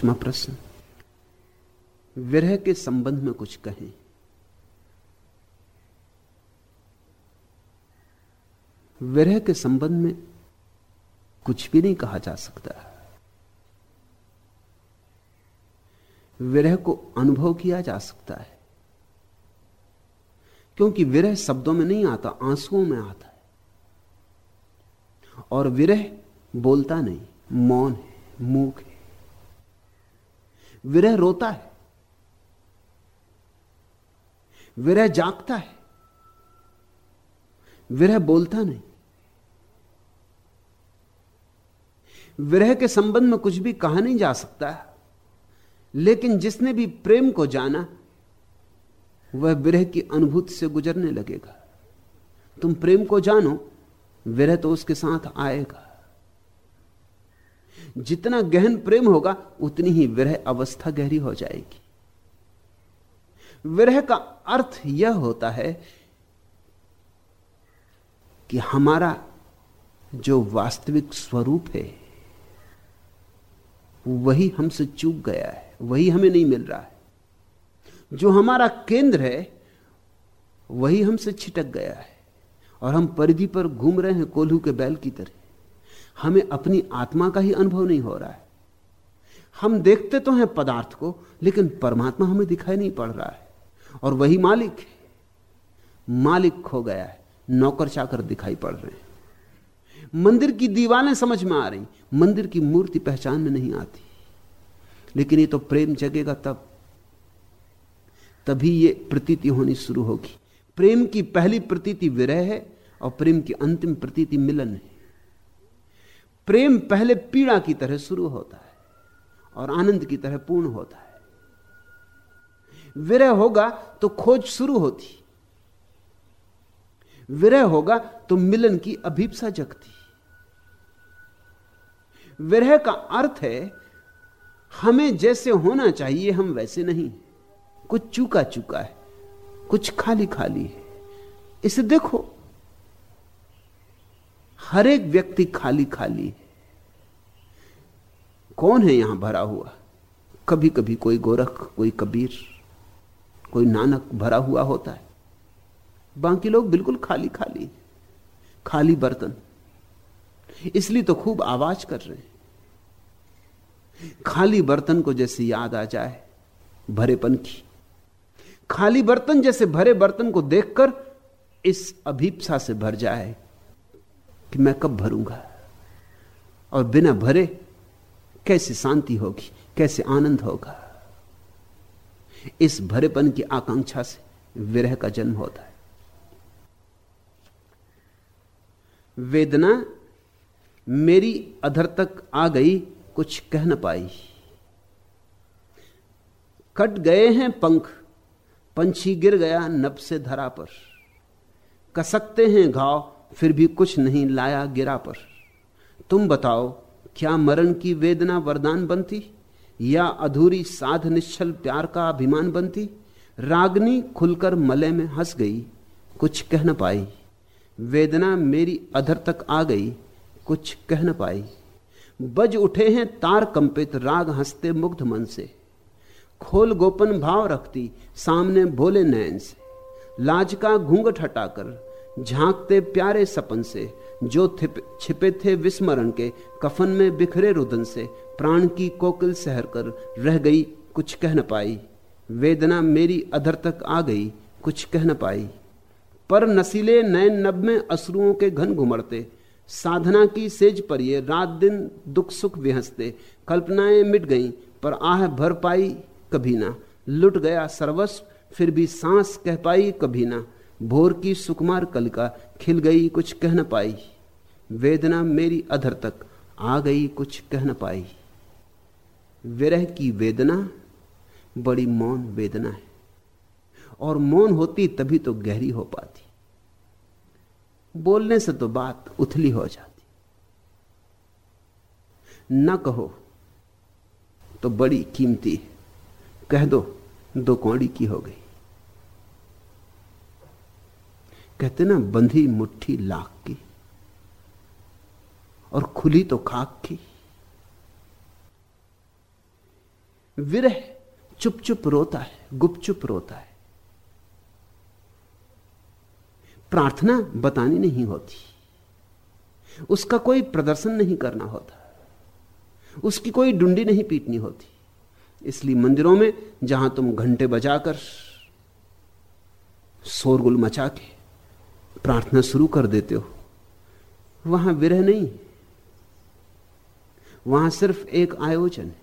पांचवा प्रश्न। विरह के संबंध में कुछ कहें। विरह के संबंध में कुछ भी नहीं कहा जा सकता। विरह को अनुभव किया जा सकता है। क्योंकि विरह शब्दों में नहीं आता, आंसुओं में आता है। और विरह बोलता नहीं, मौन है, मूक है। विरह रोता है। विरह जागता है। विरह बोलता नहीं। विरह के संबंध में कुछ भी कहा नहीं जा सकता। लेकिन जिसने भी प्रेम को जाना, वह विरह की अनुभूति से गुजरने लगेगा। तुम प्रेम को जानो, विरह तो उसके साथ आएगा। जितना गहन प्रेम होगा, उतनी ही विरह अवस्था गहरी हो जाएगी। विरह का अर्थ यह होता है कि हमारा जो वास्तविक स्वरूप है, वही हमसे चूक गया है, वही हमें नहीं मिल रहा है। जो हमारा केंद्र है, वही हमसे छिटक गया है और हम परिधि पर घूम रहे हैं कोल्हू के बैल की तरह। हमें अपनी आत्मा का ही अनुभव नहीं हो रहा है। हम देखते तो हैं पदार्थ को, लेकिन परमात्मा हमें दिखाई नहीं पड़ रहा है। और वही मालिक है। मालिक खो गया है। नौकर चाकर दिखाई पड़ रहे हैं। मंदिर की दीवारें समझ में आ रही। मंदिर की मूर्ति पहचान में नहीं आती। लेकिन ये तो प्रेम जगेगा तब। तभी ये प्रतीति होनी शुरू होगी। प्रेम की पहली प्रतीति विरह है और प्रेम की अंतिम प्रतीति मिलन है। प्रेम पहले पीड़ा की तरह शुरू होता है और आनंद की तरह पूर्ण होता है। विरह होगा तो खोज शुरू होती। विरह होगा तो मिलन की अभीपसा जगती। विरह का अर्थ है, हमें जैसे होना चाहिए, हम वैसे नहीं कुछ चूका चूका है, कुछ खाली खाली है। इसे देखो, हर एक व्यक्ति खाली खाली है। कौन है यहाँ भरा हुआ? कभी कभी कोई गोरख, कोई कबीर, कोई नानक भरा हुआ होता है। बाकी लोग बिल्कुल खाली खाली खाली बर्तन। इसलिए तो खूब आवाज़ कर रहे हैं। खाली बर्तन को जैसे याद आ जाए भरेपन की खाली बर्तन जैसे भरे बर्तन को देखकर इस अभीपसा से भर जाए कि मैं कब भरूँगा? और बिना भरे कैसे शांति होगी, कैसे आनंद होगा। इस भरेपन की आकांक्षा से विरह का जन्म होता है। वेदना मेरी अधर तक आ गई, कुछ कह न पाई। कट गए हैं पंख, पंछी गिर गया नब से धरा पर। कसकते हैं घाव, फिर भी कुछ नहीं लाया गिरा पर। तुम बताओ क्या मरण की वेदना वरदान बनती? या अधूरी साध निश्चल प्यार का अभिमान बनती? रागनी खुलकर मले में हंस गई, कुछ कह न पाई। वेदना मेरी अधर तक आ गई, कुछ कह न पाई। बज उठे हैं तार कंपित, राग हँसते मुग्ध मन से। खोल गोपन भाव रखती, सामने भोले नयन से। लाज का घूंघट हटाकर, झांकते प्यारे सपन से। जो छिपे थे विस्मरण के कफन में बिखरे रुदन से प्राण की कोकिल सहर कर रह गई, कुछ कह न पाई। वेदना मेरी अधर तक आ गई, कुछ कह न पाई। पर नसीले नयन नब में अश्रुओं के घन घुमड़ते, साधना की सेज पर ये रात दिन दुख सुख विहसते, कल्पनाएँ मिट गईं, पर आह भर पाई कभी ना। लुट गया सर्वस्व, फिर भी सांस कह पाई कभी ना। भोर की सुकुमार कलिका खिल गई कुछ कह न पाई। वेदना मेरी अधर तक आ गई कुछ कह न पाई। विरह की वेदना बड़ी मौन वेदना है। और मौन होती तभी तो गहरी हो पाती। बोलने से तो बात उथली हो जाती। न कहो तो बड़ी कीमती है। कह दो दो कौड़ी की हो गई। कहते ना, बंधी मुट्ठी लाख। की और खुली तो खाक की विरह चुप चुप रोता है, गुपचुप रोता है। प्रार्थना बतानी नहीं होती। उसका कोई प्रदर्शन नहीं करना होता। उसकी कोई डुंडी नहीं पीटनी होती। इसलिए मंदिरों में जहाँ तुम घंटे बजाकर शोरगुल मचा के प्रार्थना शुरू कर देते हो। वहाँ विरह नहीं। वहाँ सिर्फ़ एक आयोजन है।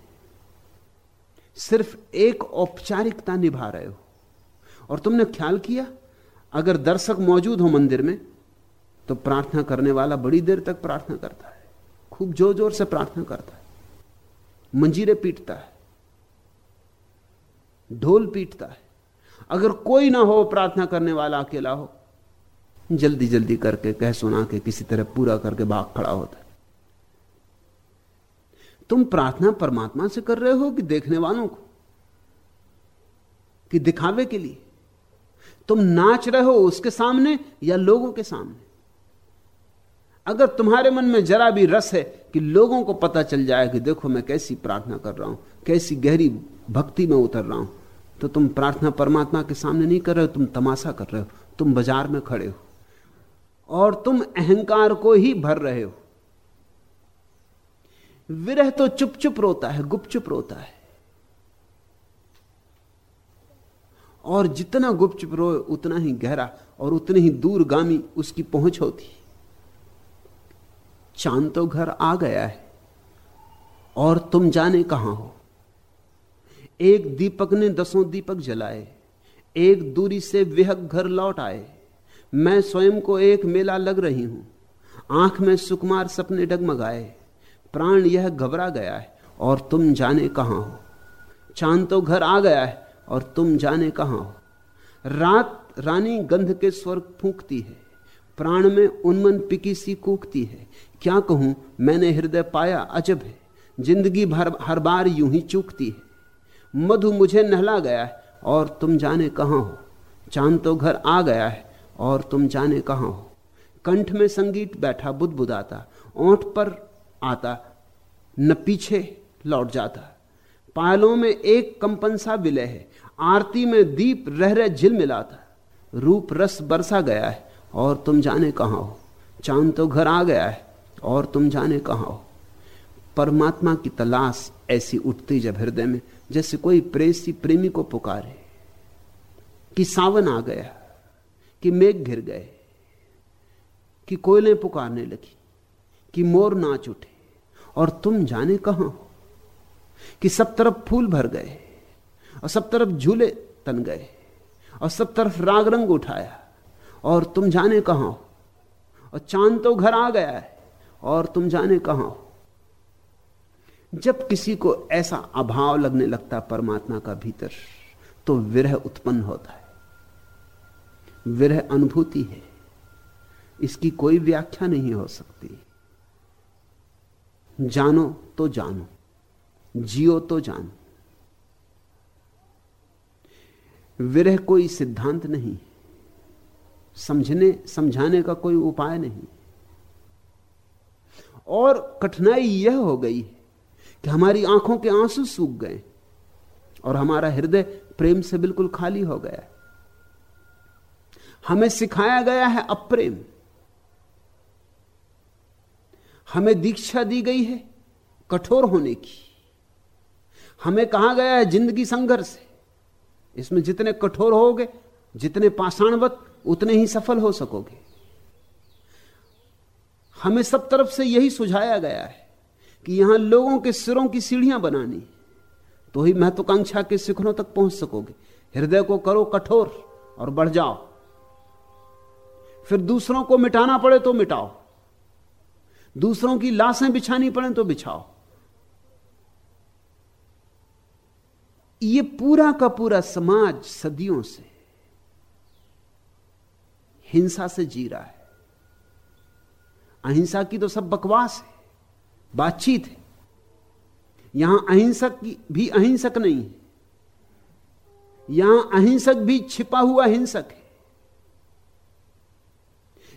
सिर्फ़ एक औपचारिकता निभा रहे हो। और तुमने ख्याल किया? अगर दर्शक मौजूद हो मंदिर में तो प्रार्थना करने वाला बड़ी देर तक प्रार्थना करता है। खूब ज़ोर ज़ोर से प्रार्थना करता है। मंजीरे पीटता है। ढोल पीटता है। अगर कोई ना हो प्रार्थना करने वाला, अकेला हो जल्दी जल्दी करके कह सुना के किसी तरह पूरा करके भाग खड़ा होता है। तुम प्रार्थना परमात्मा से कर रहे हो कि देखने वालों को? कि दिखावे के लिए? तुम नाच रहे हो उसके सामने या लोगों के सामने? अगर तुम्हारे मन में जरा भी रस है कि लोगों को पता चल जाए कि देखो मैं कैसी प्रार्थना कर रहा हूँ, कैसी गहरी भक्ति में उतर रहा हूँ तो तुम प्रार्थना परमात्मा के सामने नहीं कर रहे हो, तुम तमाशा कर रहे हो, तुम बाज़ार में खड़े हो। और तुम अहंकार को ही भर रहे हो। विरह तो चुप चुप रोता है गुपचुप रोता है। और जितना गुपचुप रोए, उतना ही गहरा और उतनी ही दूरगामी उसकी पहुँच होती। चाँद तो घर आ गया है, और तुम जाने कहाँ हो? एक दीपक ने दसों दीपक जलाए, एक दूरी से विहक घर लौट आए। मैं स्वयं को एक मेला लग रही हूँ। आँख में सुकुमार सपने डगमगाए। प्राण यह घबरा गया है, और तुम जाने कहाँ हो? चाँद तो घर आ गया है, और तुम जाने कहाँ हो? रात रानी गंध के स्वर फूकती है, प्राण में उन्मन पिकी सी कूकती है। क्या कहूँ, मैंने हृदय पाया अजब है, ज़िंदगी भर हर बार यूँ ही चूकती है। मधु मुझे नहला गया है, और तुम जाने कहाँ हो? चाँद तो घर आ गया है और तुम जाने कहाँ हो? कंठ में संगीत बैठा बुद्ध बुदाता ओंठ पर आता, न पीछे लौट जाता। पायलों में एक कंपन सा विलय है। आरती में दीप रह रह झिल मिलाता। रूप रस बरसा गया है, और तुम जाने कहाँ हो? चाँद तो घर आ गया है, और तुम जाने कहाँ हो? परमात्मा की तलाश ऐसी उठती जब हृदय में, जैसे कोई प्रेसी प्रेमी को पुकारे। कि सावन आ गया। कि मेघ घिर गए, कि कोयले पुकारने लगी, कि मोर नाच उठे, और तुम जाने कहाँ हो? कि सब तरफ़ फूल भर गए, और सब तरफ़ झूले तन गए, और सब तरफ़ राग रंग उठाया, और तुम जाने कहाँ हो? और चाँद तो घर आ गया है, और तुम जाने कहाँ हो? जब किसी को ऐसा अभाव लगने लगता परमात्मा का भीतर तो विरह उत्पन्न होता है। विरह अनुभूति है। इसकी कोई व्याख्या नहीं हो सकती। जानो तो जानो, जियो तो जानो। विरह कोई सिद्धांत नहीं, समझने, समझाने का कोई उपाय नहीं। और कठिनाई यह हो गई कि हमारी आँखों के आँसू सूख गए और हमारा हृदय प्रेम से बिल्कुल खाली हो गया। हमें सिखाया गया है अप्रेम। हमें दीक्षा दी गई है कठोर होने की। हमें कहा गया है ज़िंदगी संघर्ष है। इसमें जितने कठोर होगे, जितने पाषाणवत, उतने ही सफल हो सकोगे। हमें सब तरफ़ से यही सुझाया गया है कि यहाँ लोगों के सिरों की सीढ़ियाँ बनानी तो ही महत्वाकांक्षा के शिखरों तक पहुँच सकोगे। हृदय को करो कठोर और बढ़ जाओ। फिर दूसरों को मिटाना पड़े तो मिटाओ। दूसरों की लाशें बिछानी पड़े तो बिछाओ। ये पूरा का पूरा समाज सदियों से हिंसा से जी रहा है। अहिंसा की तो सब बकवास है, बातचीत है। यहाँ अहिंसक भी अहिंसक नहीं है। यहाँ अहिंसक भी छिपा हुआ हिंसक है।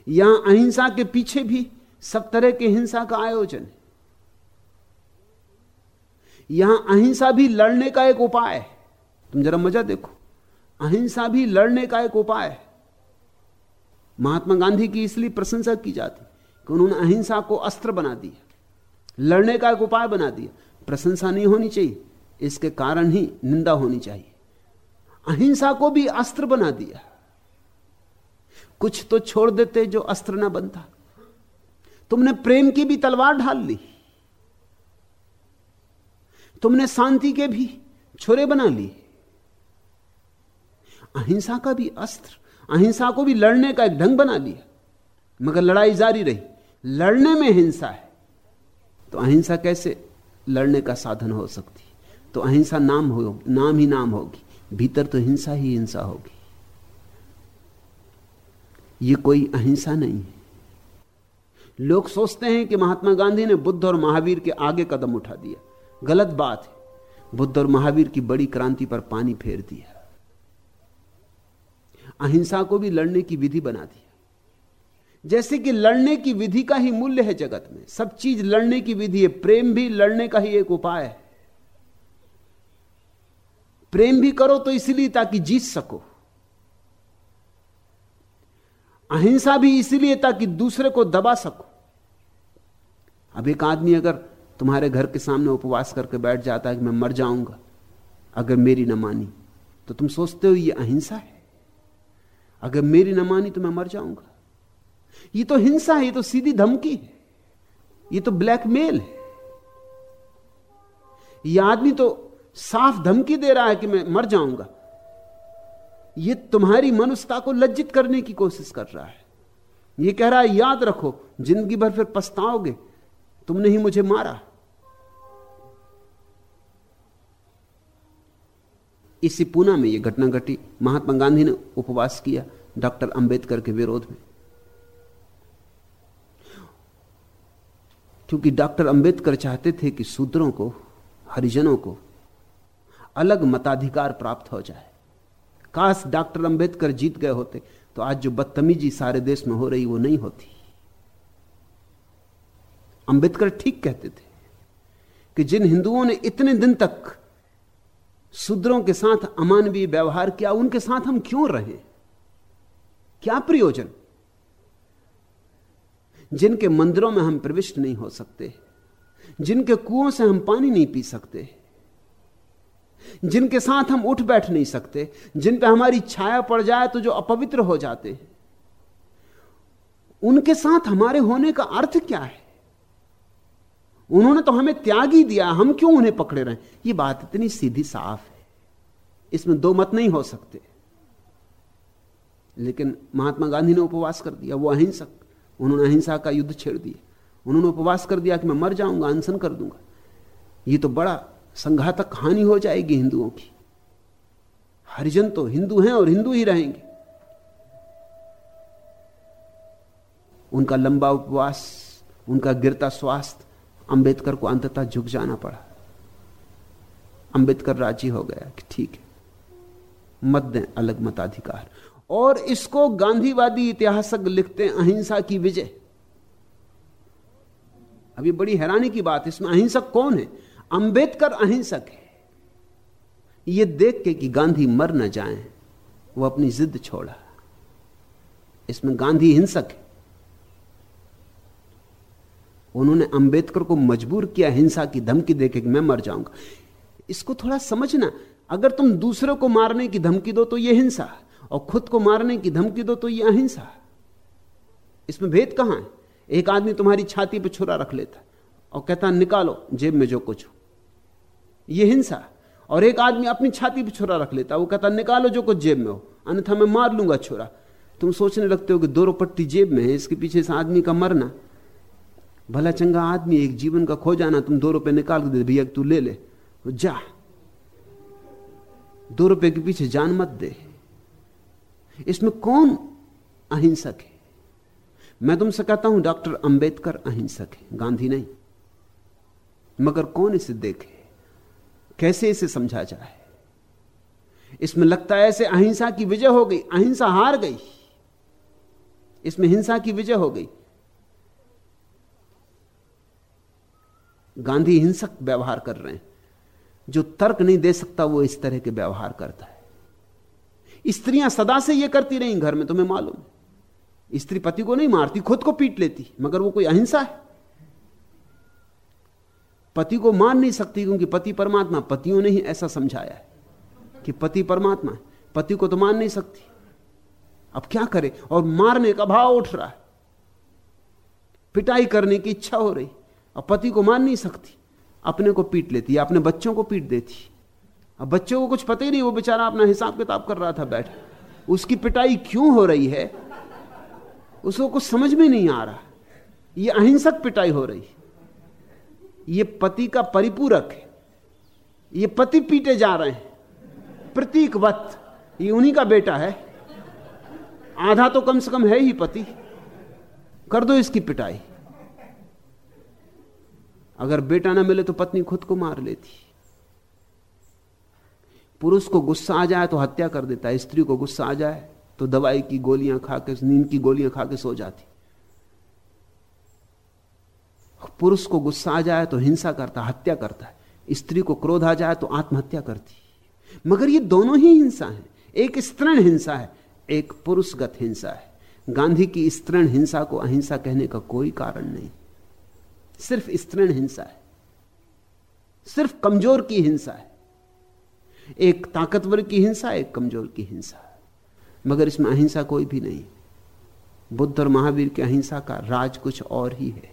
यहाँ अहिंसा के पीछे भी सब तरह के हिंसा का आयोजन है। यहाँ अहिंसा भी लड़ने का एक उपाय है। तुम जरा मज़ा देखो। अहिंसा भी लड़ने का एक उपाय है। महात्मा गांधी की इसलिए प्रशंसा की जाती कि उन्होंने अहिंसा को अस्त्र बना दिया, लड़ने का एक उपाय बना दिया। प्रशंसा नहीं होनी चाहिए, इसके कारण ही निंदा होनी चाहिए। अहिंसा को भी अस्त्र बना दिया। कुछ तो छोड़ देते जो अस्त्र ना बनता। तुमने प्रेम की भी तलवार ढाल ली। तुमने शांति के भी छोरे बना लिए। अहिंसा का भी अस्त्र, अहिंसा को भी लड़ने का एक ढंग बना लिया। मगर लड़ाई जारी रही। लड़ने में हिंसा है। तो अहिंसा कैसे लड़ने का साधन हो सकती? तो अहिंसा नाम हो, नाम ही नाम होगी। भीतर तो हिंसा ही हिंसा होगी। ये कोई अहिंसा नहीं है। लोग सोचते हैं कि महात्मा गांधी ने बुद्ध और महावीर के आगे कदम उठा दिया। गलत बात है। बुद्ध और महावीर की बड़ी क्रांति पर पानी फेर दिया। अहिंसा को भी लड़ने की विधि बना दिया। जैसे कि लड़ने की विधि का ही मूल्य है जगत में। सब चीज़ लड़ने की विधि है। प्रेम भी लड़ने का ही एक उपाय है। प्रेम भी करो तो इसलिए ताकि जीत सको। अहिंसा भी इसीलिए ताकि दूसरे को दबा सको। अब एक आदमी अगर तुम्हारे घर के सामने उपवास करके बैठ जाता है कि मैं मर जाऊँगा, अगर मेरी न मानी तो तुम सोचते हो ये अहिंसा है? अगर मेरी न मानी तो मैं मर जाऊँगा। ये तो हिंसा है, ये तो सीधी धमकी है, ये तो ब्लैकमेल है। ये आदमी तो साफ़ धमकी दे रहा है कि मैं मर जाऊँगा। ये तुम्हारी मनुष्यता को लज्जित करने की कोशिश कर रहा है। ये कह रहा है, याद रखो, ज़िंदगी भर फिर पछताओगे, तुमने ही मुझे मारा। इसी पूना में यह घटना घटी। महात्मा गांधी ने उपवास किया डॉक्टर अंबेडकर के विरोध में। क्योंकि डॉक्टर अंबेडकर चाहते थे कि शूद्रों को, हरिजनों को अलग मताधिकार प्राप्त हो जाए। काश डॉक्टर अंबेडकर जीत गए होते तो आज जो बदतमीजी सारे देश में हो रही, वो नहीं होती। अंबेडकर ठीक कहते थे कि जिन हिंदुओं ने इतने दिन तक शूद्रों के साथ अमानवीय व्यवहार किया, उनके साथ हम क्यों रहे? क्या प्रयोजन? जिनके मंदिरों में हम प्रविष्ट नहीं हो सकते, जिनके कुओं से हम पानी नहीं पी सकते जिनके साथ हम उठ बैठ नहीं सकते, जिन पे हमारी छाया पड़ जाए तो जो अपवित्र हो जाते हैं। उनके साथ हमारे होने का अर्थ क्या है? उन्होंने तो हमें त्याग ही दिया, हम क्यों उन्हें पकड़े रहे? ये बात इतनी सीधी साफ़ है। इसमें दो मत नहीं हो सकते। लेकिन महात्मा गांधी ने उपवास कर दिया, वो अहिंसक। उन्होंने अहिंसा का युद्ध छेड़ दिया। उन्होंने उपवास कर दिया कि मैं मर जाऊँगा, अनशन कर दूँगा। ये तो बड़ा संघातक हानि हो जाएगी हिंदुओं की। हरिजन तो हिंदू हैं और हिंदू ही रहेंगे। उनका लंबा उपवास, उनका गिरता स्वास्थ्य अंबेडकर को अंततः झुक जाना पड़ा। अंबेडकर राज़ी हो गया कि ठीक है, मत दें अलग मताधिकार। और इसको गांधीवादी इतिहासक लिखते हैं, अहिंसा की विजय। अभी बड़ी हैरानी की बात इसमें अहिंसक कौन है? अंबेडकर अहिंसक है। यह देख के कि गांधी मर न जाए, वो अपनी जिद छोड़ा। इसमें गांधी हिंसक है। उन्होंने अंबेडकर को मजबूर किया हिंसा की धमकी देके कि मैं मर जाऊँगा। इसको थोड़ा समझना, अगर तुम दूसरे को मारने की धमकी दो तो यह हिंसा, और खुद को मारने की धमकी दो तो यह अहिंसा। इसमें भेद कहाँ है? एक आदमी तुम्हारी छाती पर छुरा रख लेता, और कहता, निकालो, जेब में जो कुछ हो। यह हिंसा। और एक आदमी अपनी छाती पर छुरा रख लेता, वो कहता, निकालो जो कुछ जेब में हो, अन्यथा मैं मार लूँगा छुरा। तुम सोचने लगते हो कि दो रुपट्टी जेब में है, इसके पीछे से आदमी का मरना। भला चंगा आदमी एक जीवन का खो जाना, तुम दो रुपए निकाल दे, भैया, तू ले ले जा। दो रुपए के पीछे जान मत दे। इसमें कौन अहिंसक है? मैं तुमसे कहता हूँ, डॉक्टर अंबेडकर अहिंसक है, गांधी नहीं। मगर कौन इसे देखे? कैसे इसे समझा जाए? इसमें लगता है ऐसे अहिंसा की विजय हो गई, अहिंसा हार गई। इसमें हिंसा की विजय हो गई। गांधी हिंसक व्यवहार कर रहे हैं। जो तर्क नहीं दे सकता, वो इस तरह के व्यवहार करता है। स्त्रियाँ सदा से ये करती रहीं, घर में तुम्हें मालूम स्त्री पति को नहीं मारती, खुद को पीट लेती, मगर वो कोई अहिंसा है। पति को मान नहीं सकती क्योंकि पति परमात्मा, पतियों ने ही ऐसा समझाया है कि पति परमात्मा है। पति को तो मान नहीं सकती। अब क्या करे? और मारने का भाव उठ रहा है। पिटाई करने की इच्छा हो रही। और पति को मान नहीं सकती। अपने को पीट लेती, अपने बच्चों को पीट देती। अब बच्चों को कुछ पता ही नहीं, वो बेचारा अपना हिसाब किताब कर रहा था बैठ। उसकी पिटाई क्यों हो रही है? उसको कुछ समझ में नहीं आ रहा। ये अहिंसक पिटाई हो रही। ये पति का परिपूरक है। ये पति पीटे जा रहे हैं। प्रतीकवत ये उन्हीं का बेटा है। आधा तो कम से कम है ही पति। कर दो इसकी पिटाई। अगर बेटा ना मिले तो पत्नी खुद को मार लेती। पुरुष को गुस्सा आ जाए तो हत्या कर देता है। स्त्री को गुस्सा आ जाए तो दवाई की गोलियाँ खा के नींद की गोलियाँ खा के सो जाती। पुरुष को गुस्सा आ जाए तो हिंसा करता हत्या करता है। स्त्री को क्रोध आ जाए तो आत्महत्या करती मगर ये दोनों ही हिंसा है। एक स्तृण हिंसा है, एक पुरुषगत हिंसा है। गांधी की स्तृण हिंसा को अहिंसा कहने का कोई कारण नहीं। सिर्फ़ स्तृण हिंसा है। सिर्फ़ कमज़ोर की हिंसा है। एक ताकतवर की हिंसा, एक कमज़ोर की हिंसा मगर इसमें अहिंसा कोई भी नहीं। बुद्ध और महावीर की अहिंसा का राज कुछ और ही है।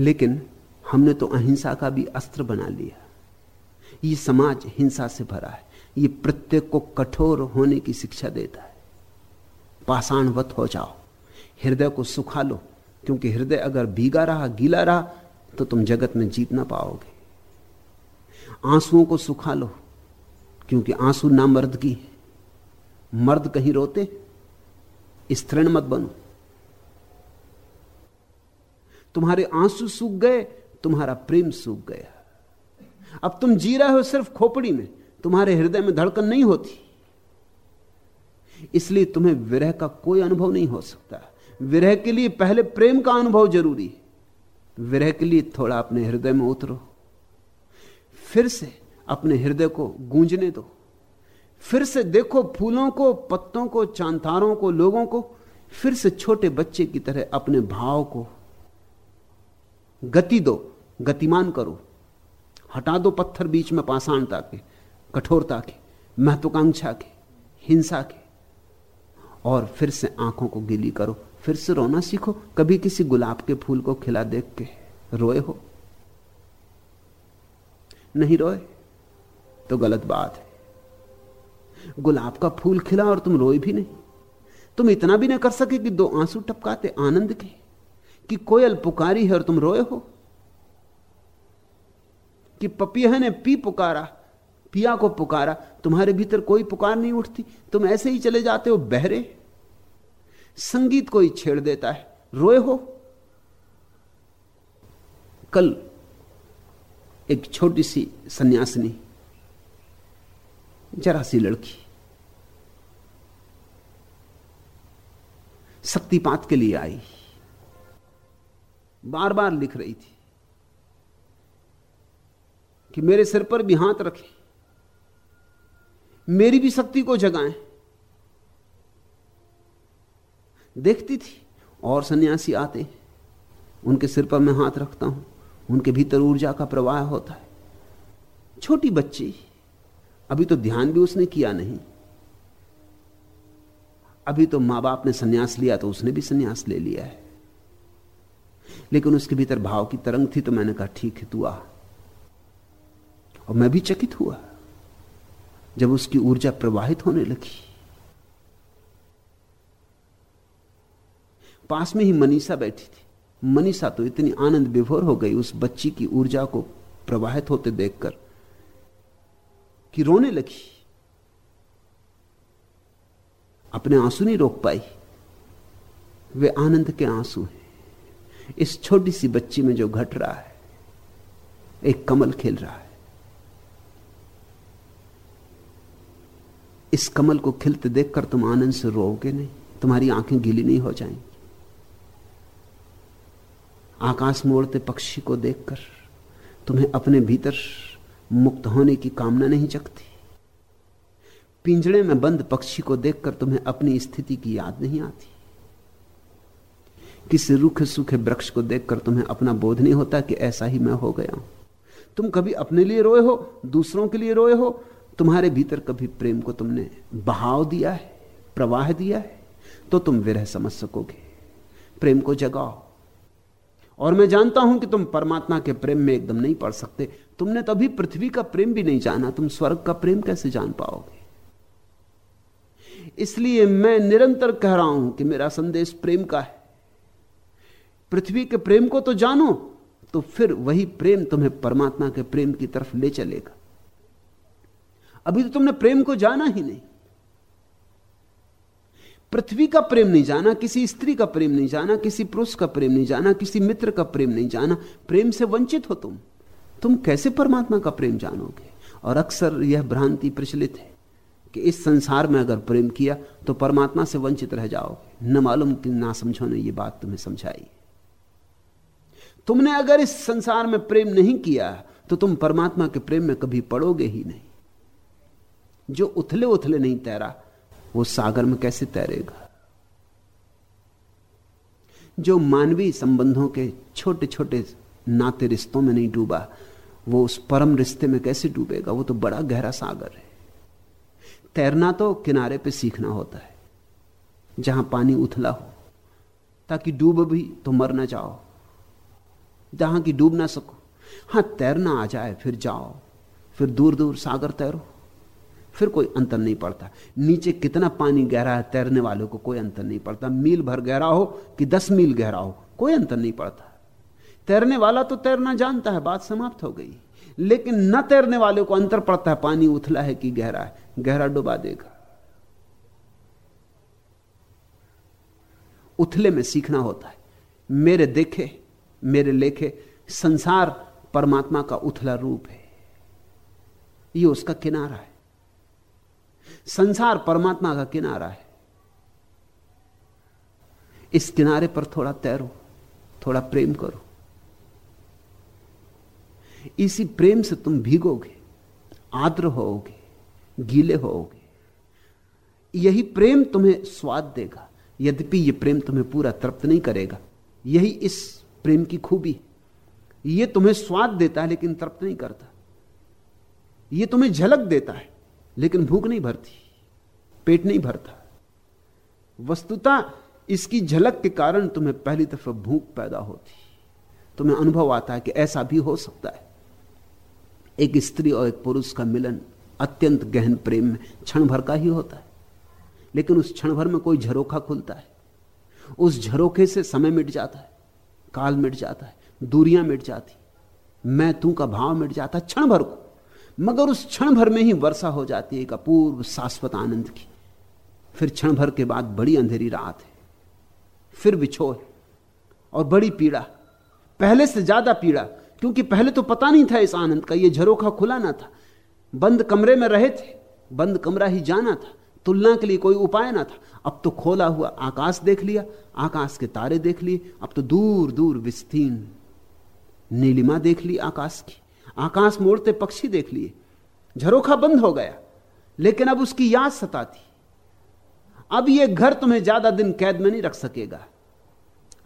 लेकिन हमने तो अहिंसा का भी अस्त्र बना लिया। ये समाज हिंसा से भरा है। ये प्रत्येक को कठोर होने की शिक्षा देता है। पाषाणवत हो जाओ। हृदय को सुखा लो। क्योंकि हृदय अगर भीगा रहा, गीला रहा तो तुम जगत में जीत ना पाओगे। आंसुओं को सुखा लो। क्योंकि आँसू ना मर्द की है। मर्द कहीं रोते, स्त्रीण मत बनो। तुम्हारे आँसू सूख गए, तुम्हारा प्रेम सूख गया। अब तुम जी रहे हो सिर्फ़ खोपड़ी में, तुम्हारे हृदय में धड़कन नहीं होती। इसलिए तुम्हें विरह का कोई अनुभव नहीं हो सकता। विरह के लिए पहले प्रेम का अनुभव ज़रूरी है। विरह के लिए थोड़ा अपने हृदय में उतरो। फिर से अपने हृदय को गूंजने दो। फिर से देखो फूलों को, पत्तों को, चांतारों को, लोगों को। फिर से छोटे बच्चे की तरह अपने भाव को गति दो, गतिमान करो। हटा दो पत्थर बीच में पाषाणता के, कठोरता के, महत्वाकांक्षा के, हिंसा के। और फिर से आँखों को गीली करो, फिर से रोना सीखो। कभी किसी गुलाब के फूल को खिला देख के रोए हो? नहीं रोए? तो गलत बात है। गुलाब का फूल खिला और तुम रोए भी नहीं। तुम इतना भी ना कर सके कि दो आँसू टपकाते आनंद के। कि कोयल पुकारी है और तुम रोए हो? कि पपिया ने पी पुकारा, पिया को पुकारा, तुम्हारे भीतर कोई पुकार नहीं उठती, तुम ऐसे ही चले जाते हो बहरे? संगीत कोई छेड़ देता है, रोए हो? कल एक छोटी सी सन्यासिनी, जरा सी लड़की, शक्तिपात के लिए आई। बार बार लिख रही थी कि मेरे सिर पर भी हाथ रखें, मेरी भी शक्ति को जगाएँ। देखती थी, और सन्यासी आते उनके सिर पर मैं हाथ रखता हूँ, उनके भीतर ऊर्जा का प्रवाह होता है। छोटी बच्ची, अभी तो ध्यान भी उसने किया नहीं। अभी तो माँ बाप ने सन्यास लिया तो उसने भी सन्यास ले लिया है। लेकिन उसके भीतर भाव की तरंग थी तो मैंने कहा, ठीक है, तू आ। और मैं भी चकित हुआ, जब उसकी ऊर्जा प्रवाहित होने लगी। पास में ही मनीषा बैठी थी। मनीषा तो इतनी आनंद विभोर हो गई, उस बच्ची की ऊर्जा को प्रवाहित होते देखकर, कि रोने लगी। अपने आँसू नहीं रोक पाई। वे आनंद के आँसू हैं। इस छोटी सी बच्ची में जो घट रहा है, एक कमल खेल रहा है। इस कमल को खिलते देखकर तुम आनंद से रोओगे नहीं, तुम्हारी आँखें गीली नहीं हो जाएँगी। आकाश मोड़ते पक्षी को देखकर तुम्हें अपने भीतर मुक्त होने की कामना नहीं जगती। पिंजड़े में बंद पक्षी को देखकर तुम्हें अपनी स्थिति की याद नहीं आती। किसी रूखे सूखे वृक्ष को देखकर तुम्हें अपना बोध नहीं होता कि ऐसा ही मैं हो गया हूँ। तुम कभी अपने लिए रोए हो, दूसरों के लिए रोए हो, तुम्हारे भीतर कभी प्रेम को तुमने बहाव दिया है, प्रवाह दिया है तो तुम विरह समझ सकोगे। प्रेम को जगाओ। और मैं जानता हूँ कि तुम परमात्मा के प्रेम में एकदम नहीं पड़ सकते। तुमने तभी पृथ्वी का प्रेम भी नहीं जाना, तुम स्वर्ग का प्रेम कैसे जान पाओगे? इसलिए मैं निरंतर कह रहा हूँ कि मेरा संदेश प्रेम का है। पृथ्वी के प्रेम को तो जानो तो फिर वही प्रेम तुम्हें परमात्मा के प्रेम की तरफ़ ले चलेगा। अभी तो तुमने प्रेम को जाना ही नहीं। पृथ्वी का प्रेम नहीं जाना, किसी स्त्री का प्रेम नहीं जाना, किसी पुरुष का प्रेम नहीं जाना, किसी मित्र का प्रेम नहीं जाना, प्रेम से वंचित हो तुम। तुम कैसे परमात्मा का प्रेम जानोगे? और अक्सर यह भ्रांति प्रचलित है कि इस संसार में अगर प्रेम किया तो परमात्मा से वंचित रह जाओगे। न मालूम कि ना समझो, ने यह बात तुम्हें समझाई। तुमने अगर इस संसार में प्रेम नहीं किया तो तुम परमात्मा के प्रेम में कभी पड़ोगे ही नहीं। जो उथले उथले नहीं तैरा, वो सागर में कैसे तैरेगा? जो मानवीय संबंधों के छोटे छोटे नाते रिश्तों में नहीं डूबा, वो उस परम रिश्ते में कैसे डूबेगा? वो तो बड़ा गहरा सागर है। तैरना तो किनारे पे सीखना होता है, जहाँ पानी उथला हो, ताकि डूब भी तो मर ना जाओ। जहाँ की डूब ना सको। हाँ, तैरना आ जाए, फिर जाओ। फिर दूर दूर सागर तैरो। फिर कोई अंतर नहीं पड़ता। नीचे कितना पानी गहरा है, तैरने वालों को कोई अंतर नहीं पड़ता। मील भर गहरा हो कि दस मील गहरा हो, कोई अंतर नहीं पड़ता। तैरने वाला तो तैरना जानता है, बात समाप्त हो गई। लेकिन न तैरने वाले को अंतर पड़ता है, पानी उथला है कि गहरा है, गहरा डुबा देगा। उथले में सीखना होता है। मेरे देखे मेरे लेखे संसार परमात्मा का उथला रूप है। ये उसका किनारा है। संसार परमात्मा का किनारा है। इस किनारे पर थोड़ा तैरो, थोड़ा प्रेम करो। इसी प्रेम से तुम भीगोगे आद्र होोगे गीले होोगे यही प्रेम तुम्हें स्वाद देगा। यद्यपि यह प्रेम तुम्हें पूरा तृप्त नहीं करेगा, यही इस प्रेम की खूबी। यह तुम्हें स्वाद देता है, लेकिन तृप्त नहीं करता। यह तुम्हें झलक देता है, लेकिन भूख नहीं भरती, पेट नहीं भरता। वस्तुता इसकी झलक के कारण तुम्हें पहली दफ़ा भूख पैदा होती। तुम्हें अनुभव आता है कि ऐसा भी हो सकता है। एक स्त्री और एक पुरुष का मिलन अत्यंत गहन प्रेम में क्षण भर का ही होता है। लेकिन उस क्षण भर में कोई झरोखा खुलता है। उस झरोखे से समय मिट जाता है। काल मिट जाता है, दूरियाँ मिट जाती। मैं तू का भाव मिट जाता क्षण भर को। मगर उस क्षण भर में ही वर्षा हो जाती है एक अपूर्व शाश्वत आनंद की। फिर क्षण भर के बाद बड़ी अंधेरी रात है। फिर बिछो है और बड़ी पीड़ा। पहले से ज़्यादा पीड़ा, क्योंकि पहले तो पता नहीं था इस आनंद का। ये झरोखा खुला ना था। बंद कमरे में रहे थे, बंद कमरा ही जाना था। तुलना के लिए कोई उपाय ना था। अब तो खोला हुआ आकाश देख लिया, आकाश के तारे देख लिए, अब तो दूर दूर विस्तीर्ण नीलिमा देख ली आकाश की। आकाश मोड़ते पक्षी देख लिए। झरोखा बंद हो गया, लेकिन अब उसकी याद सताती। अब यह घर तुम्हें ज़्यादा दिन कैद में नहीं रख सकेगा।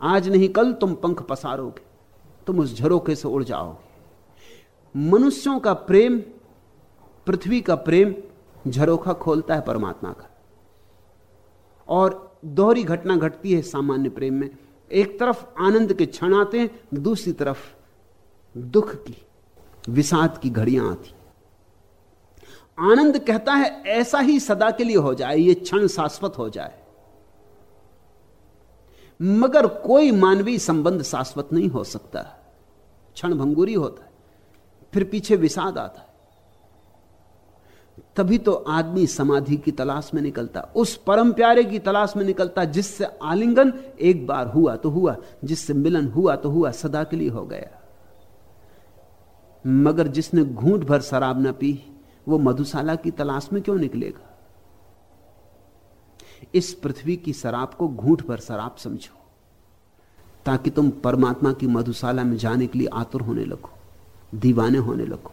आज नहीं, कल तुम पंख पसारोगे, तुम उस झरोखे से उड़ जाओगे। मनुष्यों का प्रेम, पृथ्वी का प्रेम झरोखा खोलता है परमात्मा का। और दोहरी घटना घटती है सामान्य प्रेम में। एक तरफ़ आनंद के क्षण आते हैं, दूसरी तरफ़ दुख की, विषाद की घड़ियाँ आती। आनंद कहता है, ऐसा ही सदा के लिए हो जाए, ये क्षण शाश्वत हो जाए। मगर कोई मानवीय संबंध शाश्वत नहीं हो सकता। क्षण भंगुरी होता है, फिर पीछे विषाद आता है। तभी तो आदमी समाधि की तलाश में निकलता, उस परम प्यारे की तलाश में निकलता, जिससे आलिंगन एक बार हुआ तो हुआ, जिससे मिलन हुआ तो हुआ, सदा के लिए हो गया। मगर जिसने घूंट भर शराब ना पी, वो मधुशाला की तलाश में क्यों निकलेगा? इस पृथ्वी की शराब को घूंट भर शराब समझो, ताकि तुम परमात्मा की मधुशाला में जाने के लिए आतुर होने लगो, दीवाने होने लगो।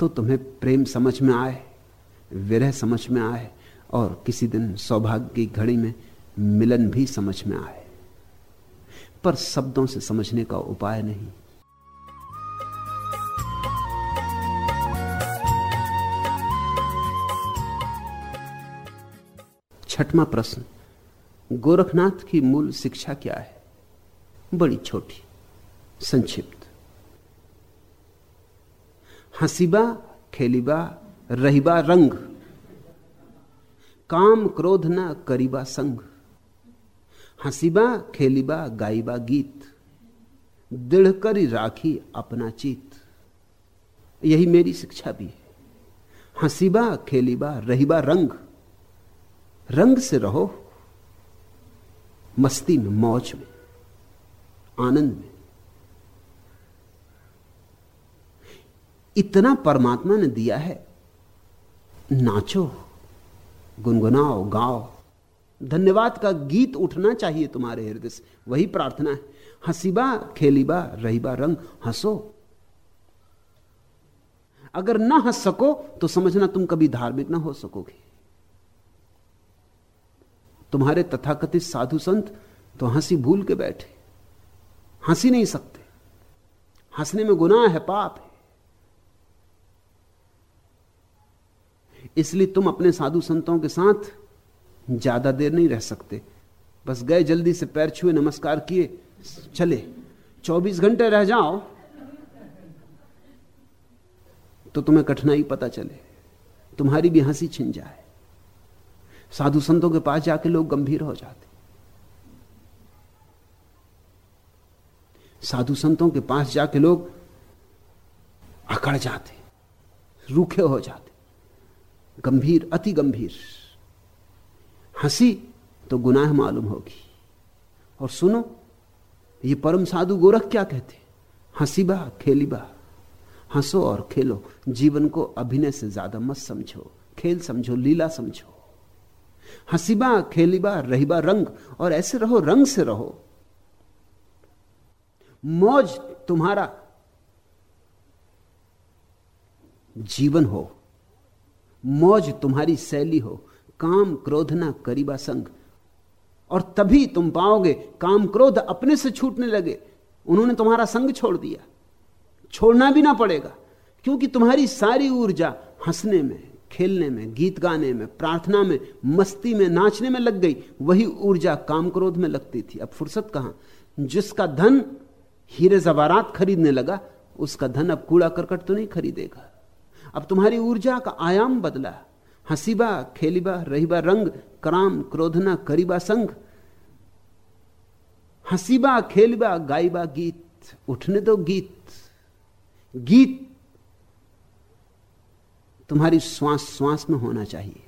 तो तुम्हें प्रेम समझ में आए, विरह समझ में आए, और किसी दिन सौभाग्य की घड़ी में मिलन भी समझ में आए। पर शब्दों से समझने का उपाय नहीं। छठवां प्रश्न, गोरखनाथ की मूल शिक्षा क्या है? बड़ी छोटी, संक्षिप्त। हसीबा, खेलीबा, रहीबा रंग। काम क्रोध न करीबा संग। हसीबा, खेलीबा, गाईबा गीत। दृढ़ करी राखी अपना चीत। यही मेरी शिक्षा भी है। हसीबा, खेलीबा, रहीबा रंग। रंग से रहो, मस्ती में, मौज में, आनंद में। इतना परमात्मा ने दिया है। नाचो, गुनगुनाओ, गाओ। धन्यवाद का गीत उठना चाहिए तुम्हारे हृदय से। वही प्रार्थना है। हसीबा, खेलीबा, रहीबा रंग, हंसो। अगर ना हंस सको तो समझना तुम कभी धार्मिक ना हो सकोगे। तुम्हारे तथाकथित साधु संत तो हँसी भूल के बैठे। हँसी नहीं सकते। हंसने में गुनाह है, पाप है। इसलिए तुम अपने साधु संतों के साथ ज़्यादा देर नहीं रह सकते। बस गए जल्दी से पैर छुए, नमस्कार किए, चले। 24 घंटे रह जाओ तो तुम्हें कठिनाई पता चले। तुम्हारी भी हँसी छिन जाए। साधु संतों के पास जाके लोग गंभीर हो जाते। साधु संतों के पास जाके लोग अकड़ जाते, रूखे हो जाते। गंभीर, अति गंभीर। हँसी तो गुनाह मालूम होगी। और सुनो, ये परम साधु गोरख क्या कहते हंसीबा, खेलीबा। हंसो और खेलो। जीवन को अभिनय से ज़्यादा मत समझो। खेल समझो, लीला समझो। हंसीबा, खेलीबा, रहीबा रंग, और ऐसे रहो, रंग से रहो। मौज तुम्हारा जीवन हो। मौज तुम्हारी शैली हो, काम क्रोध ना करीबा संग। और तभी तुम पाओगे काम क्रोध अपने से छूटने लगे। उन्होंने तुम्हारा संग छोड़ दिया। छोड़ना भी ना पड़ेगा, क्योंकि तुम्हारी सारी ऊर्जा हंसने में, खेलने में, गीत गाने में, प्रार्थना में, मस्ती में, नाचने में लग गई। वही ऊर्जा काम क्रोध में लगती थी। अब फुर्सत कहाँ? जिसका धन हीरे जवारात खरीदने लगा, उसका धन अब कूड़ा करकट तो नहीं खरीदेगा। अब तुम्हारी ऊर्जा का आयाम बदला हसीबा, खेलीबा, रहीबा, रंग, कराम, क्रोधना, करीबा संग हसीबा, खेलबा, गाईबा, गीत। उठने दो गीत। गीत तुम्हारी श्वास श्वास में होना चाहिए।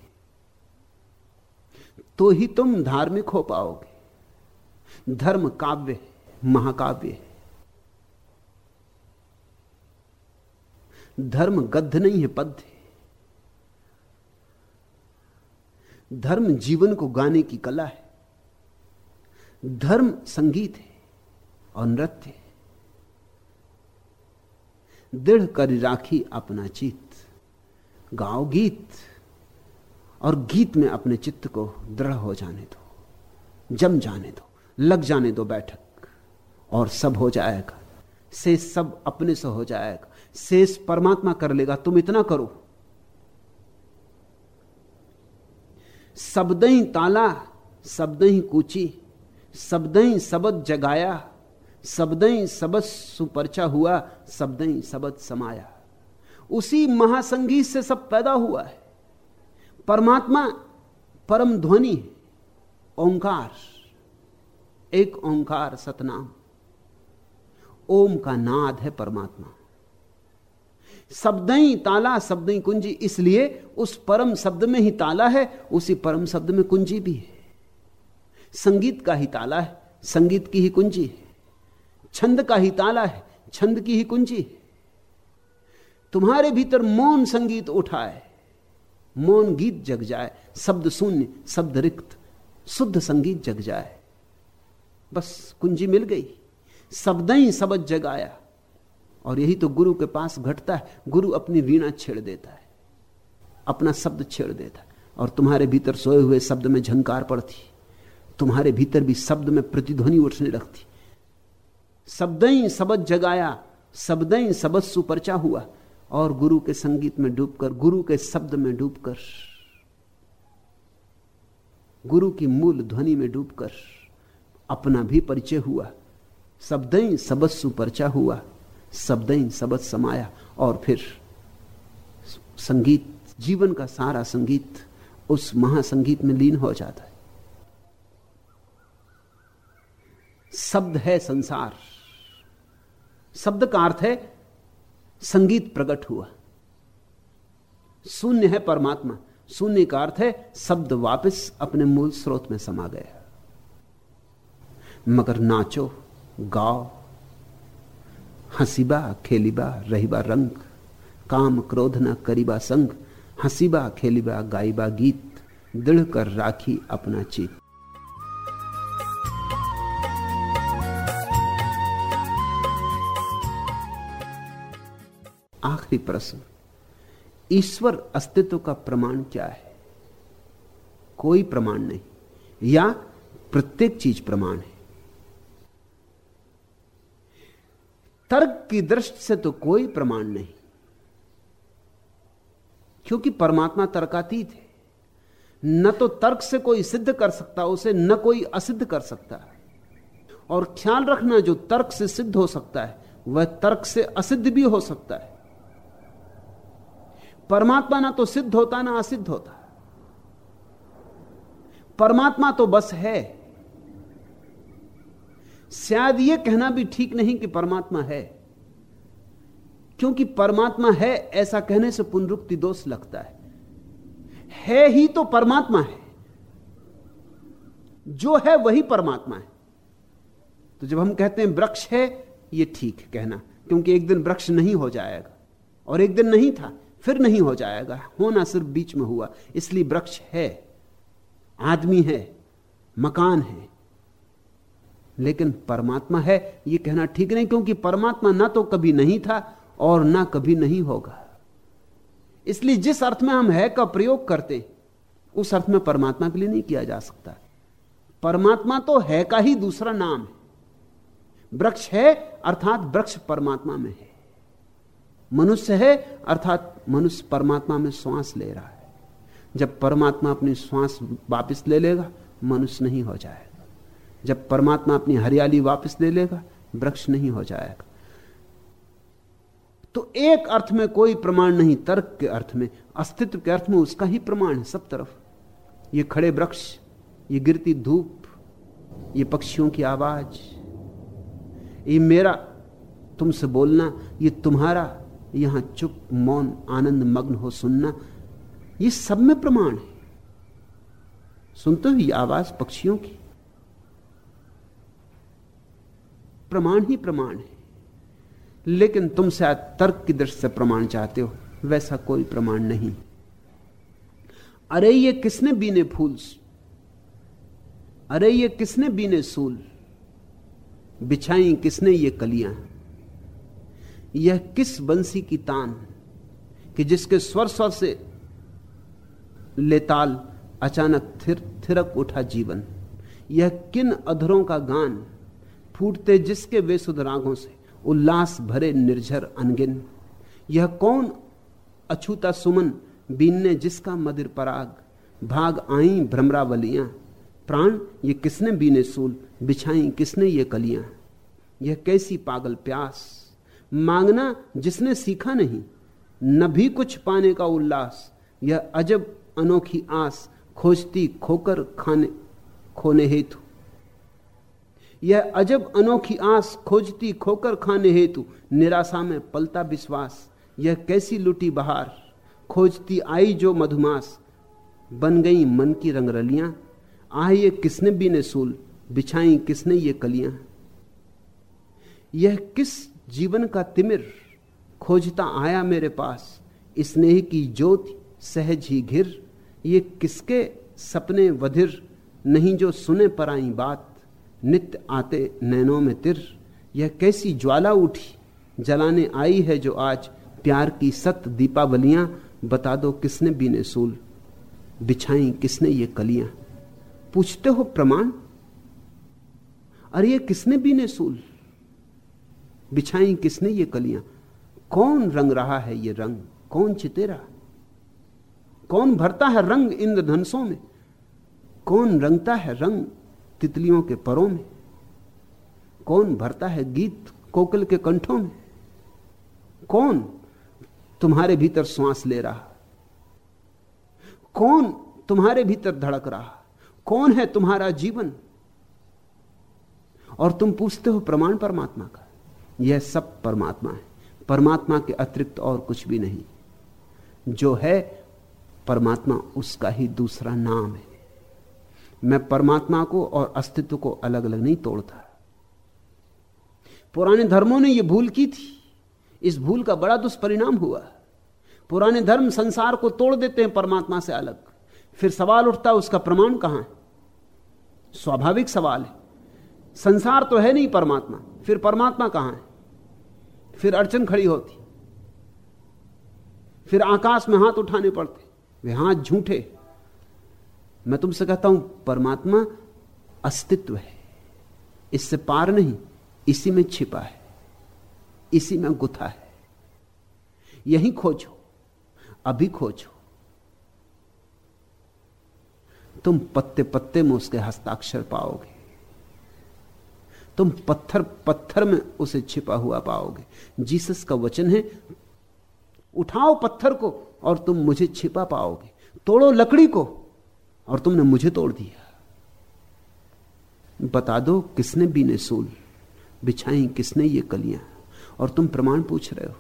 तो ही तुम धार्मिक हो पाओगे। धर्म काव्य, महाकाव्य है। धर्म गद्ध नहीं है, पद्य धर्म जीवन को गाने की कला है। धर्म संगीत है और नृत्य दृढ़ कर राखी अपना चित गाओ गीत और गीत में अपने चित्त को दृढ़ हो जाने दो, जम जाने दो, लग जाने दो बैठक। और सब हो जाएगा। से सब अपने से हो जाएगा। शेष परमात्मा कर लेगा, तुम इतना करो। शब्द ही ताला शब्द ही कूची शब्द ही सबद जगाया शब्द ही सबद सुपरचा हुआ शब्द ही सबद समाया। उसी महासंगीत से सब पैदा हुआ है। परमात्मा परम ध्वनि ओंकार, एक ओंकार सतनाम। ओम का नाद है परमात्मा। शब्द ही ताला, शब्द ही कुंजी, इसलिए उस परम शब्द में ही ताला है, उसी परम शब्द में कुंजी भी है। संगीत का ही ताला है, संगीत की ही कुंजी है। छंद का ही ताला है, छंद की ही कुंजी है। तुम्हारे भीतर मौन संगीत उठाए मौन गीत जग जाए, शब्द शून्य, शब्द रिक्त, शुद्ध संगीत जग जाए। बस कुंजी मिल गई, शब्द ही शब्द जगाया। और यही तो गुरु के पास घटता है। गुरु अपनी वीणा छेड़ देता है। अपना शब्द छेड़ देता है। और तुम्हारे भीतर सोए हुए शब्द में झंकार पड़ती। तुम्हारे भीतर भी शब्द में प्रतिध्वनि उठने लगती। शब्द ही शब्द जगाया, शब्द ही शब्द सुपरचा हुआ। और गुरु के संगीत में डूबकर, गुरु के शब्द में डूबकर, गुरु की मूल ध्वनि में डूबकर अपना भी परिचय हुआ। शब्द ही शब्द सुपरचा हुआ। शब्द शब्द समाया और फिर संगीत, जीवन का सारा संगीत उस महासंगीत में लीन हो जाता है। शब्द है संसार। शब्द का अर्थ है संगीत प्रकट हुआ। शून्य है परमात्मा। शून्य का अर्थ है शब्द वापस अपने मूल स्रोत में समा गया। मगर नाचो, गाओ हसीबा, खेलीबा, रहीबा रंग। काम क्रोध न करीबा संग। हसीबा, खेलीबा, गाईबा गीत। दृढ़ कर राखी अपना चीत। आखिरी प्रश्न। ईश्वर अस्तित्व का प्रमाण क्या है? कोई प्रमाण नहीं। या प्रत्येक चीज़ प्रमाण है। तर्क की दृष्टि से तो कोई प्रमाण नहीं। क्योंकि परमात्मा तर्कातीत है। न तो तर्क से कोई सिद्ध कर सकता, उसे न कोई असिद्ध कर सकता। और ख्याल रखना, जो तर्क से सिद्ध हो सकता है, वह तर्क से असिद्ध भी हो सकता है। परमात्मा ना तो सिद्ध होता, ना असिद्ध होता। परमात्मा तो बस है। शायद यह कहना भी ठीक नहीं कि परमात्मा है। क्योंकि परमात्मा है, ऐसा कहने से पुनरुक्ति दोष लगता है। है ही तो परमात्मा है। जो है वही परमात्मा है। तो जब हम कहते हैं वृक्ष है यह ठीक कहना, क्योंकि एक दिन वृक्ष नहीं हो जाएगा। और एक दिन नहीं था, फिर नहीं हो जाएगा। होना सिर्फ़ बीच में हुआ, इसलिए वृक्ष है। आदमी है, मकान है। लेकिन परमात्मा है यह कहना ठीक नहीं, क्योंकि परमात्मा ना तो कभी नहीं था और ना कभी नहीं होगा। इसलिए जिस अर्थ में हम है का प्रयोग करते, उस अर्थ में परमात्मा के लिए नहीं किया जा सकता। परमात्मा तो है का ही दूसरा नाम है। वृक्ष है, अर्थात वृक्ष परमात्मा में है। मनुष्य है, अर्थात मनुष्य परमात्मा में श्वास ले रहा है। जब परमात्मा अपनी श्वास वापस ले लेगा, मनुष्य नहीं हो जाएगा। जब परमात्मा अपनी हरियाली वापस ले लेगा, वृक्ष नहीं हो जाएगा। तो एक अर्थ में कोई प्रमाण नहीं, तर्क के अर्थ में, अस्तित्व के अर्थ में उसका ही प्रमाण है सब तरफ़। ये खड़े वृक्ष, ये गिरती धूप, ये पक्षियों की आवाज़, ये मेरा, तुमसे बोलना, ये तुम्हारा, यहाँ चुप, मौन, आनंद, मग्न हो सुनना, ये सब में प्रमाण है। सुनते हो ये आवाज़ पक्षियों की? प्रमाण ही प्रमाण है। लेकिन तुम शायद तर्क की दृष्टि से प्रमाण चाहते हो, वैसा कोई प्रमाण नहीं। अरे ये किसने बीने फूल? अरे ये किसने बीने सूल? बिछाई किसने ये कलियाँ? यह किस बंसी की तान कि जिसके स्वर स्वर से लेताल अचानक थिर थिरक उठा जीवन? यह किन अधरों का गान फूटते जिसके वे रागों से, उल्लास भरे निर्झर अनगिन। यह कौन अछूता सुमन बीनने जिसका मदिर पराग? भाग आई भ्रमरावलियाँ। प्राण, ये किसने बीने सूल? बिछाई किसने ये कलियाँ? यह कैसी पागल प्यास? मांगना जिसने सीखा नहीं, न भी कुछ पाने का उल्लास। यह अजब अनोखी आस, खोजती खोकर खाने, खोने हेतु। यह अजब अनोखी आस खोजती खोकर खाने हेतु निराशा में पलता विश्वास। यह कैसी लुटी बहार? खोजती आई जो मधुमास। बन गई मन की रंगरलियाँ। आह, ये किसने बीने सूल? बिछाई किसने ये कलियाँ? यह किस जीवन का तिमिर? खोजता आया मेरे पास। स्नेह की ज्योति सहज ही घिर। ये किसके सपने वधिर? नहीं जो सुने पर आई बात। नित्य आते नैनों में तिर। यह कैसी ज्वाला उठी, जलाने आई है जो आज। प्यार की सत दीपावलियाँ, बता दो किसने बीने सूल। बिछाई किसने ये कलियाँ। पूछते हो प्रमाण? अरे ये किसने बीने सूल? बिछाई किसने ये कलियाँ? कौन रंग रहा है ये रंग? कौन चितेरा कौन भरता है रंग इंद्रधनुषों में? कौन रंगता है रंग तितलियों के परों में? कौन भरता है गीत कोकिल के कंठों में? कौन तुम्हारे भीतर श्वास ले रहा? कौन तुम्हारे भीतर धड़क रहा? कौन है तुम्हारा जीवन? और तुम पूछते हो प्रमाण परमात्मा का। यह सब परमात्मा है। परमात्मा के अतिरिक्त और कुछ भी नहीं। जो है परमात्मा, उसका ही दूसरा नाम है। मैं परमात्मा को और अस्तित्व को अलग अलग नहीं तोड़ता। पुराने धर्मों ने यह भूल की थी। इस भूल का बड़ा दुष्परिणाम हुआ। पुराने धर्म संसार को तोड़ देते हैं परमात्मा से अलग। फिर सवाल उठता, उसका प्रमाण कहाँ है? स्वाभाविक सवाल है। संसार तो है नहीं परमात्मा। फिर परमात्मा कहाँ है? फिर अड़चन खड़ी होती। फिर आकाश में हाथ उठाने पड़ते। वे हाथ झूठे। मैं तुमसे कहता हूँ, परमात्मा अस्तित्व है। इससे पार नहीं, इसी में छिपा है। इसी में गुथा है। यही खोजो, अभी खोजो। तुम पत्ते पत्ते में उसके हस्ताक्षर पाओगे। तुम पत्थर पत्थर में उसे छिपा हुआ पाओगे। जीसस का वचन है, उठाओ पत्थर को और तुम मुझे छिपा पाओगे। तोड़ो लकड़ी को और तुमने मुझे तोड़ दिया। बता दो, किसने बीने सूल? बिछाई किसने ये कलियाँ? और तुम प्रमाण पूछ रहे हो।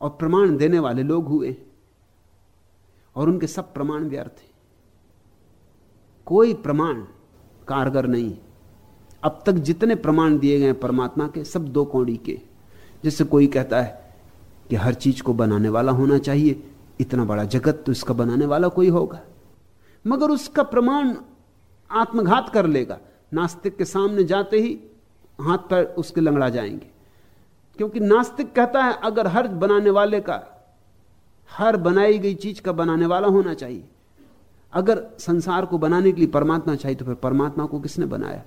और प्रमाण देने वाले लोग हुए। और उनके सब प्रमाण व्यर्थ हैं। कोई प्रमाण कारगर नहीं। अब तक जितने प्रमाण दिए गए परमात्मा के, सब दो कौड़ी के। जैसे कोई कहता है कि हर चीज़ को बनाने वाला होना चाहिए इतना बड़ा जगत तो इसका बनाने वाला कोई होगा। मगर उसका प्रमाण आत्मघात कर लेगा। नास्तिक के सामने जाते ही हाथ पैर उसके लंगड़ा जाएँगे। क्योंकि नास्तिक कहता है, अगर हर बनाने वाले का, हर बनाई गई चीज़ का बनाने वाला होना चाहिए। अगर संसार को बनाने के लिए परमात्मा चाहिए तो फिर परमात्मा को किसने बनाया?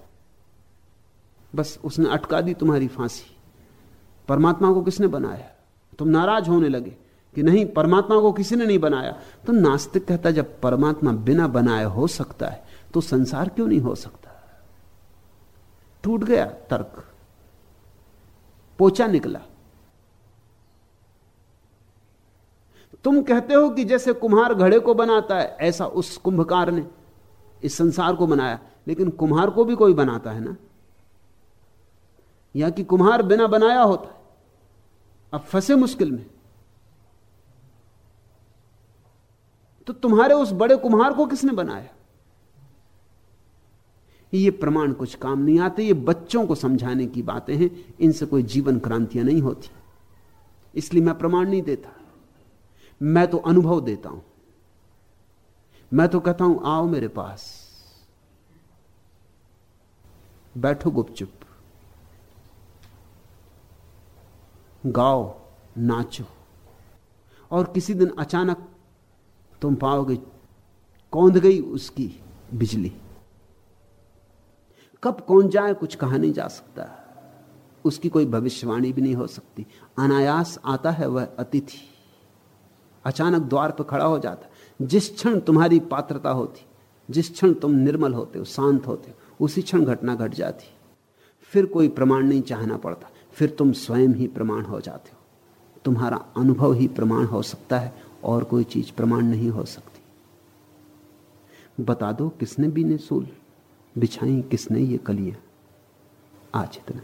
बस उसने अटका दी तुम्हारी फांसी। परमात्मा को किसने बनाया? तुम नाराज़ होने लगे। कि नहीं, परमात्मा को किसी ने नहीं बनाया। तो नास्तिक कहता जब परमात्मा बिना बनाए हो सकता है तो संसार क्यों नहीं हो सकता? टूट गया तर्क। पोचा निकला। तुम कहते हो कि जैसे कुम्हार घड़े को बनाता है, ऐसा उस कुंभकार ने इस संसार को बनाया। लेकिन कुम्हार को भी कोई बनाता है ना? या कि कुम्हार बिना बनाया होता है? अब फंसे मुश्किल में। तो तुम्हारे उस बड़े कुम्हार को किसने बनाया? ये प्रमाण कुछ काम नहीं आते, ये बच्चों को समझाने की बातें हैं, इनसे कोई जीवन क्रांतियाँ नहीं होती। इसलिए मैं प्रमाण नहीं देता। मैं तो अनुभव देता हूँ। मैं तो कहता हूँ, आओ मेरे पास। बैठो गुपचुप। गाओ, नाचो। और किसी दिन अचानक तुम पाओगे कौंध गई उसकी बिजली। कब कौन जाए कुछ कहा नहीं जा सकता। उसकी कोई भविष्यवाणी भी नहीं हो सकती। अनायास आता है वह अतिथि। अचानक द्वार पर खड़ा हो जाता। जिस क्षण तुम्हारी पात्रता होती, जिस क्षण तुम निर्मल होते हो, शांत होते हो, उसी क्षण घटना घट जाती। फिर कोई प्रमाण नहीं चाहना पड़ता। फिर तुम स्वयं ही प्रमाण हो जाते हो। तुम्हारा अनुभव ही प्रमाण हो सकता है। और कोई चीज़ प्रमाण नहीं हो सकती। बता दो किसने भी ने सूल, बिछाई किसने ये कलिया? आज इतना।